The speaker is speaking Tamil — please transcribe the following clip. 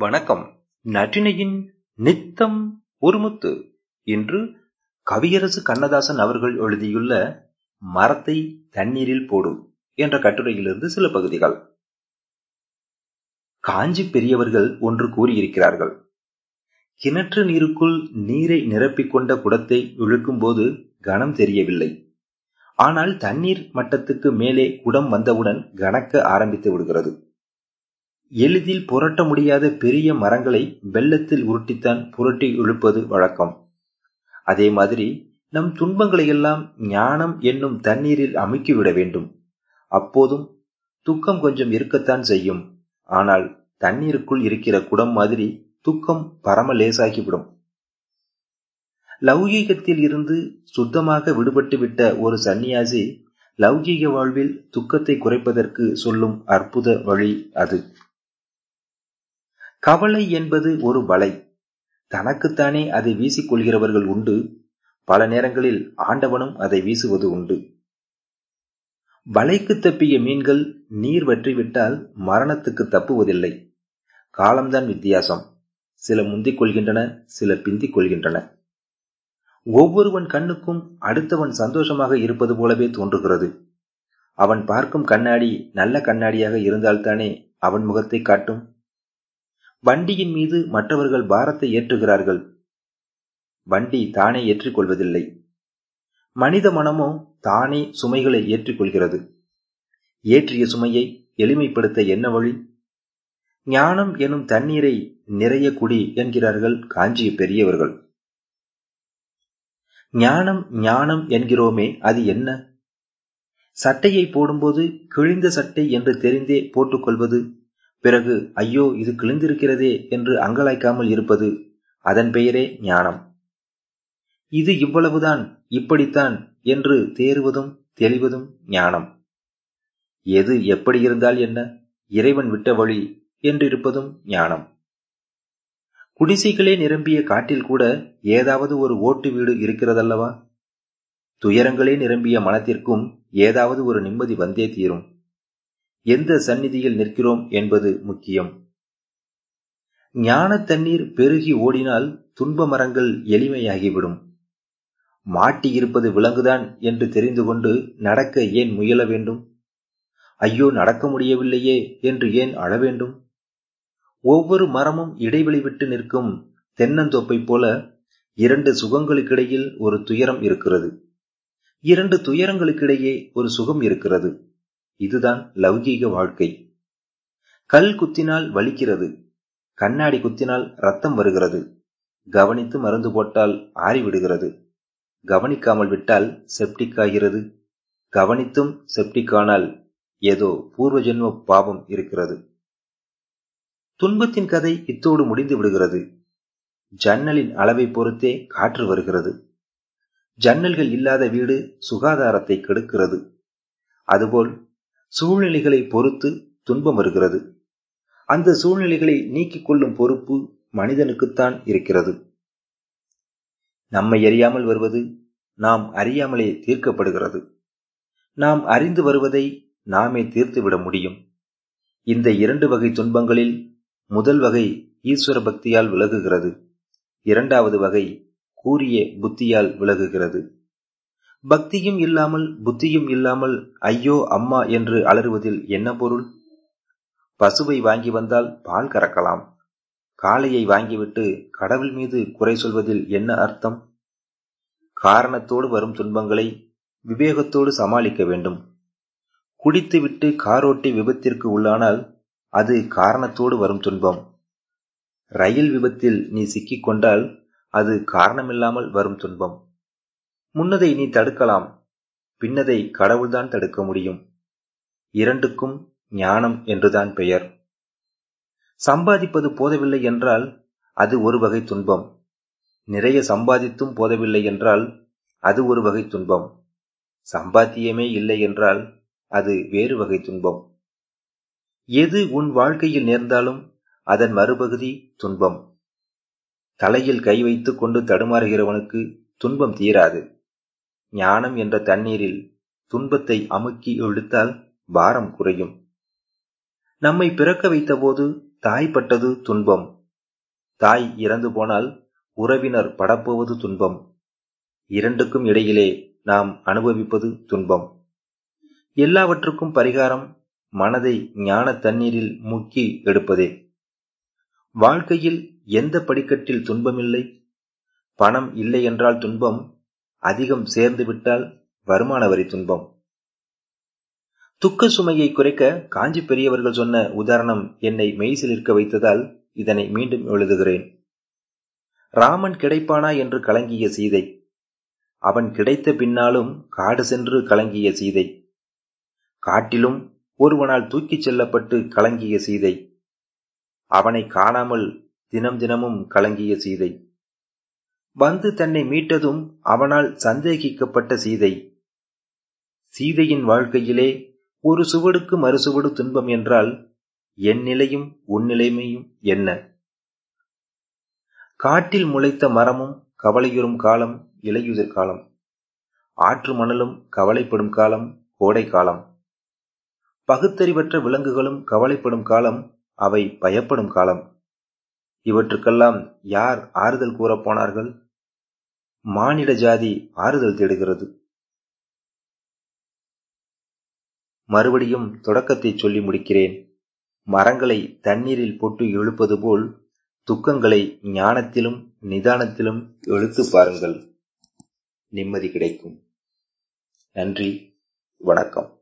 வணக்கம். நற்றினையின் நித்தம் ஒருமுத்து இன்று கவியரசு கண்ணதாசன் அவர்கள் எழுதியுள்ள மரத்தை தண்ணீரில் போடும் என்ற கட்டுரையிலிருந்து சில பகுதிகள். காஞ்சி பெரியவர்கள் ஒன்று கூறியிருக்கிறார்கள். கிணற்று நீருக்குள் நீரை நிரப்பிக் கொண்ட குடத்தை இழுக்கும்போது கனம் தெரியவில்லை. ஆனால் தண்ணீர் மட்டத்துக்கு மேலே குடம் வந்தவுடன் கணக்க ஆரம்பித்து விடுகிறது. எளிதில் புரட்ட முடியாத பெரிய மரங்களை வெள்ளத்தில் உருட்டித்தான் புரட்டி இழுப்பது வழக்கம். அதே மாதிரி நம் துன்பங்களையெல்லாம் ஞானம் என்னும் தண்ணீரில் அமுக்கிவிட வேண்டும். அப்போதும் துக்கம் கொஞ்சம் இருக்கத்தான் செய்யும். ஆனால் தண்ணீருக்குள் இருக்கிற குடம் மாதிரி துக்கம் பரம லேசாகிவிடும். லௌகீகத்தில் இருந்து சுத்தமாக விடுபட்டு விட்ட ஒரு சன்னியாசி லௌகீக வாழ்வில் துக்கத்தை குறைப்பதற்கு சொல்லும் அற்புத வழி அது. கவலை என்பது ஒரு வலை. தனக்குத்தானே அதை வீசிக்கொள்கிறவர்கள் உண்டு. பல நேரங்களில் ஆண்டவனும் அதை வீசுவது உண்டு. வலைக்கு தப்பிய மீன்கள் நீர் வற்றிவிட்டால் மரணத்துக்கு தப்புவதில்லை. காலம்தான் வித்தியாசம். சில முந்திக் கொள்கின்றன சில பிந்திக் கொள்கின்றன ஒவ்வொருவன் கண்ணுக்கும் அடுத்தவன் சந்தோஷமாக இருப்பது போலவே தோன்றுகிறது. அவன் பார்க்கும் கண்ணாடி நல்ல கண்ணாடியாக இருந்தால்தானே அவன் முகத்தை காட்டும். வண்டியின் மீது மற்றவர்கள் பாரத்தை ஏற்றுகிறார்கள். வண்டி தானே ஏற்றுக்கொள்வதில்லை. மனித மனமோ தானே சுமைகளை ஏற்றுக்கொள்கிறது. ஏற்றிய சுமையை எளிமைப்படுத்த என்ன வழி? ஞானம் எனும் தண்ணீரை நிறைய குடி என்கிறார்கள் காஞ்சிய பெரியவர்கள். ஞானம் ஞானம் என்கிறோமே அது என்ன? சட்டையை போடும்போது கிழிந்த சட்டை என்று தெரிந்தே போட்டுக்கொள்வது பிறகு ஐயோ இது கிழிந்திருக்கிறதே என்று அங்கலாய்க்காமல் இருப்பது அதன் பெயரே ஞானம். இது இவ்வளவுதான் இப்படித்தான் என்று தேறுவதும் தெளிவதும் ஞானம். எது எப்படி இருந்தால் என்ன? இறைவன் விட்ட வழி என்றிருப்பதும் ஞானம். குடிசைகளே நிரம்பிய காட்டில் கூட ஏதாவது ஒரு ஓட்டு வீடு இருக்கிறதல்லவா? துயரங்களே நிரம்பிய மனத்திற்கும் ஏதாவது ஒரு நிம்மதி வந்தே தீரும். எந்த சந்நிதியில் நிற்கிறோம் என்பது முக்கியம். ஞான தண்ணீர் பெருகி ஓடினால் துன்ப மரங்கள் எளிமையாகிவிடும். மாட்டியிருப்பது விலங்குதான் என்று தெரிந்து கொண்டு நடக்க ஏன் முயல வேண்டும்? ஐயோ நடக்க முடியவில்லையே என்று ஏன் அழ வேண்டும்? ஒவ்வொரு மரமும் இடைவெளி விட்டு நிற்கும் தென்னந்தோப்பைப் போல இரண்டு சுகங்களுக்கிடையில் ஒரு துயரம் இருக்கிறது. இரண்டு துயரங்களுக்கிடையே ஒரு சுகம் இருக்கிறது. இதுதான் லௌகீக வாழ்க்கை. கல் குத்தினால் வலிக்கிறது கண்ணாடி குத்தினால் ரத்தம் வருகிறது. கவனித்து மருந்து போட்டால் ஆறிவிடுகிறது கவனிக்காமல் விட்டால் செப்டிக் ஆகிறது. கவனித்தும் செப்டிக் ஆனால் ஏதோ பூர்வஜென்ம பாபம் பாவம் இருக்கிறது. துன்பத்தின் கதை இத்தோடு முடிந்து விடுகிறது. ஜன்னலின் அளவை பொறுத்தே காற்று வருகிறது. ஜன்னல்கள் இல்லாத வீடு சுகாதாரத்தை கெடுக்கிறது. அதுபோல் சூழ்நிலைகளை பொறுத்து துன்பம் வருகிறது. அந்த சூழ்நிலைகளை நீக்கிக் கொள்ளும் பொறுப்பு மனிதனுக்குத்தான் இருக்கிறது. நம்மை அறியாமல் வருவது நாம் அறியாமலே தீர்க்கப்படுகிறது. நாம் அறிந்து வருவதை நாமே தீர்த்துவிட முடியும். இந்த இரண்டு வகை துன்பங்களில் முதல் வகை ஈஸ்வர பக்தியால் விலகுகிறது. இரண்டாவது வகை கூறிய புத்தியால் விலகுகிறது. பக்தியும் இல்லாமல் புத்தியும் இல்லாமல் ஐயோ அம்மா என்று அலறுவதில் என்ன பொருள்? பசுவை வாங்கி வந்தால் பால் கறக்கலாம். காளையை வாங்கிவிட்டு கடவுள் மீது குறை சொல்வதில் என்ன அர்த்தம்? காரணத்தோடு வரும் துன்பங்களை விவேகத்தோடு சமாளிக்க வேண்டும். குடித்துவிட்டு காரோட்டி விபத்திற்கு உள்ளானால் அது காரணத்தோடு வரும் துன்பம். ரயில் விபத்தில் நீ சிக்கிக் கொண்டால் அது காரணமில்லாமல் வரும் துன்பம். முன்னதை நீ தடுக்கலாம். பின்னதை கடவுள்தான் தடுக்க முடியும். இரண்டுக்கும் ஞானம் என்றுதான் பெயர். சம்பாதிப்பது போதவில்லை என்றால் அது ஒரு வகை துன்பம். நிறைய சம்பாதித்தும் போதவில்லை என்றால் அது ஒரு வகை துன்பம். சம்பாத்தியமே இல்லை என்றால் அது வேறு வகை துன்பம். எது உன் வாழ்க்கையில் நேர்ந்தாலும் அதன் மறுபகுதி துன்பம். தலையில் கை வைத்துக் கொண்டு தடுமாறுகிறவனுக்கு துன்பம் தீராது. ஞானம் என்ற தண்ணீரில் துன்பத்தை அமுக்கி இழுத்தால் பாரம் குறையும். நம்மை பிறக்க வைத்தபோது தாய்ப்பட்டது துன்பம். தாய் இறந்து போனால் உறவினர் படப்போவது துன்பம். இரண்டுக்கும் இடையிலே நாம் அனுபவிப்பது துன்பம். எல்லாவற்றுக்கும் பரிகாரம் மனதை ஞான தண்ணீரில் முக்கி எடுப்பதே. வாழ்க்கையில் எந்த படிக்கட்டில் துன்பமில்லை? பணம் இல்லை என்றால் துன்பம் அதிகம் சேர்ந்துவிட்டால் வருமான வரி துன்பம். துக்க சுமையை குறைக்க காஞ்சி பெரியவர்கள் சொன்ன உதாரணம் என்னை மெய்சிலிருக்க வைத்ததால் இதனை மீண்டும் எழுதுகிறேன். ராமன் கிடைப்பானா என்று கலங்கிய சீதை. அவன் கிடைத்த பின்னாலும் காடு சென்று கலங்கிய சீதை. காட்டிலும் ஒருவனால் தூக்கிச் செல்லப்பட்டு கலங்கிய சீதை. அவனை காணாமல் தினம் தினமும் கலங்கிய சீதை. வந்து தன்னை மீட்டதும் அவனால் சந்தேகிக்கப்பட்ட சீதை. சீதையின் வாழ்க்கையிலே ஒரு சுவடுக்கு மறுசுவடு துன்பம் என்றால் என் நிலையும் உன் நிலைமையும் என்ன? காட்டில் முளைத்த மரமும் கவலையுறும் காலம் இலையுதிர் காலம். ஆற்று மணலும் கவலைப்படும் காலம் கோடை காலம். பகுத்தறிவற்ற விலங்குகளும் கவலைப்படும் காலம் அவை பயப்படும் காலம். இவற்றுக்கெல்லாம் யார் ஆறுதல் கூறப் போனார்கள்? மானிட ஜாதி ஆறுதல் தேடுகிறது. மறுபடியும் தொடக்கத்தை சொல்லி முடிக்கிறேன். மரங்களை தண்ணீரில் போட்டு எழுப்பது போல் துக்கங்களை ஞானத்திலும் நிதானத்திலும் எழுத்து பாருங்கள். நிம்மதி கிடைக்கும். நன்றி. வணக்கம்.